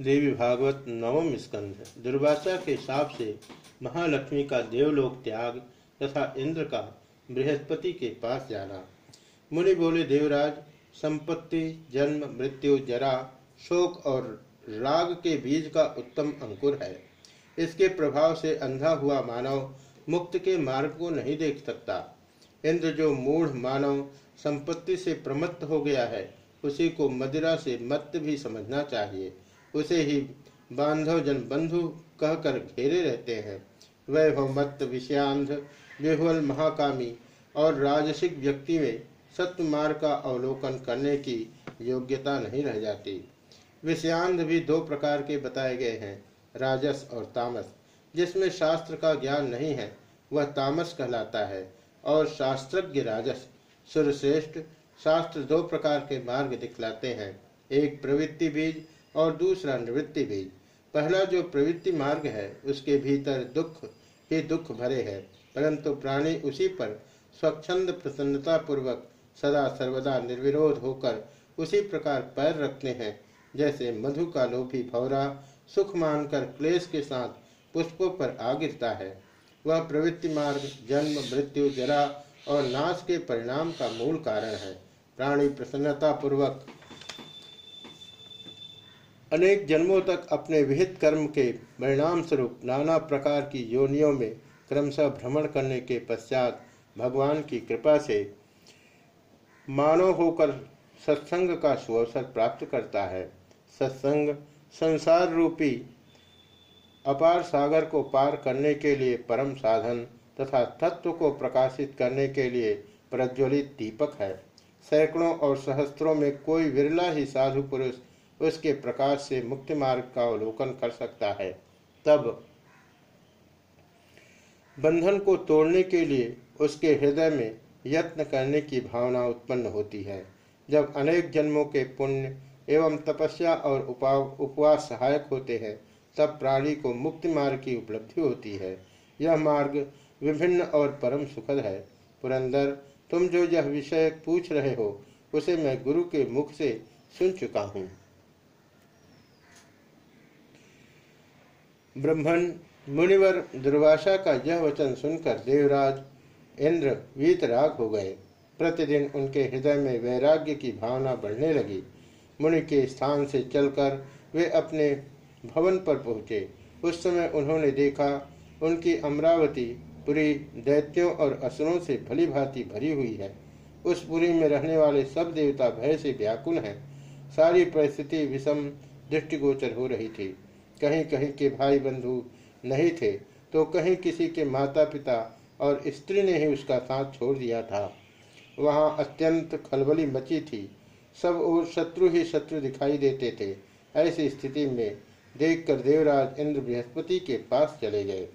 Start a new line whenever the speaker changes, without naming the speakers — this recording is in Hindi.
देवी भागवत नवम स्कंध, दुर्वासा के साप से महालक्ष्मी का देवलोक त्याग तथा इंद्र का बृहस्पति के पास जाना। मुनि बोले, देवराज, संपत्ति, जन्म, मृत्यु, जरा, शोक और राग के बीज का उत्तम अंकुर है। इसके प्रभाव से अंधा हुआ मानव मुक्त के मार्ग को नहीं देख सकता। इंद्र जो मूढ़ मानव संपत्ति से प्रमत्त हो गया है, उसी को मदिरा से मत भी समझना चाहिए। उसे ही बांधव जन बंधु कहकर घेरे रहते हैं। वैभव मत विषयांध, विह्वल महाकामी और राजसिक व्यक्ति में सत्य मार्ग का अवलोकन करने की योग्यता नहीं रह जाती। विषयांध भी दो प्रकार के बताए गए हैं, राजस और तामस। जिसमें शास्त्र का ज्ञान नहीं है, वह तामस कहलाता है और शास्त्रज्ञ राजस, सुरश्रेष्ठ, शास्त्र दो प्रकार के मार्ग दिखलाते हैं। एक प्रवृत्ति बीज और दूसरा निवृत्ति भी। पहला जो प्रवृत्ति मार्ग है, उसके भीतर दुख ही दुख भरे है, परंतु प्राणी उसी पर स्वच्छंद प्रसन्नता पूर्वक सदा सर्वदा निर्विरोध होकर उसी प्रकार पैर रखते हैं, जैसे मधु का लोभी भौरा सुख मानकर क्लेश के साथ पुष्पों पर आ गिरता है। वह प्रवृत्ति मार्ग जन्म, मृत्यु, जरा और नाश के परिणाम का मूल कारण है। प्राणी प्रसन्नता पूर्वक अनेक जन्मों तक अपने विहित कर्म के परिणाम स्वरूप नाना प्रकार की योनियों में क्रमशः भ्रमण करने के पश्चात भगवान की कृपा से मानव होकर सत्संग का सुअवसर प्राप्त करता है। सत्संग संसार रूपी अपार सागर को पार करने के लिए परम साधन तथा तत्व को प्रकाशित करने के लिए प्रज्वलित दीपक है। सैकड़ों और सहस्त्रों में कोई विरला ही साधु पुरुष उसके प्रकाश से मुक्ति मार्ग का अवलोकन कर सकता है। तब बंधन को तोड़ने के लिए उसके हृदय में यत्न करने की भावना उत्पन्न होती है। जब अनेक जन्मों के पुण्य एवं तपस्या और उपाव उपवास सहायक होते हैं, तब प्राणी को मुक्ति मार्ग की उपलब्धि होती है। यह मार्ग विभिन्न और परम सुखद है। पुरंदर, तुम जो यह विषय पूछ रहे हो, उसे मैं गुरु के मुख से सुन चुका हूँ। ब्रह्मण मुनिवर दुर्वासा का यह वचन सुनकर देवराज इंद्र वीतराग हो गए। प्रतिदिन उनके हृदय में वैराग्य की भावना बढ़ने लगी। मुनि के स्थान से चलकर वे अपने भवन पर पहुँचे। उस समय उन्होंने देखा, उनकी अमरावती पुरी दैत्यों और असुरों से भली भांति भरी हुई है। उस पुरी में रहने वाले सब देवता भय से व्याकुल हैं। सारी परिस्थिति विषम दृष्टिगोचर हो रही थी। कहीं कहीं के भाई बंधु नहीं थे तो कहीं किसी के माता पिता और स्त्री ने ही उसका साथ छोड़ दिया था। वहाँ अत्यंत खलबली मची थी। सब और शत्रु ही शत्रु दिखाई देते थे। ऐसी स्थिति में देखकर देवराज इंद्र बृहस्पति के पास चले गए।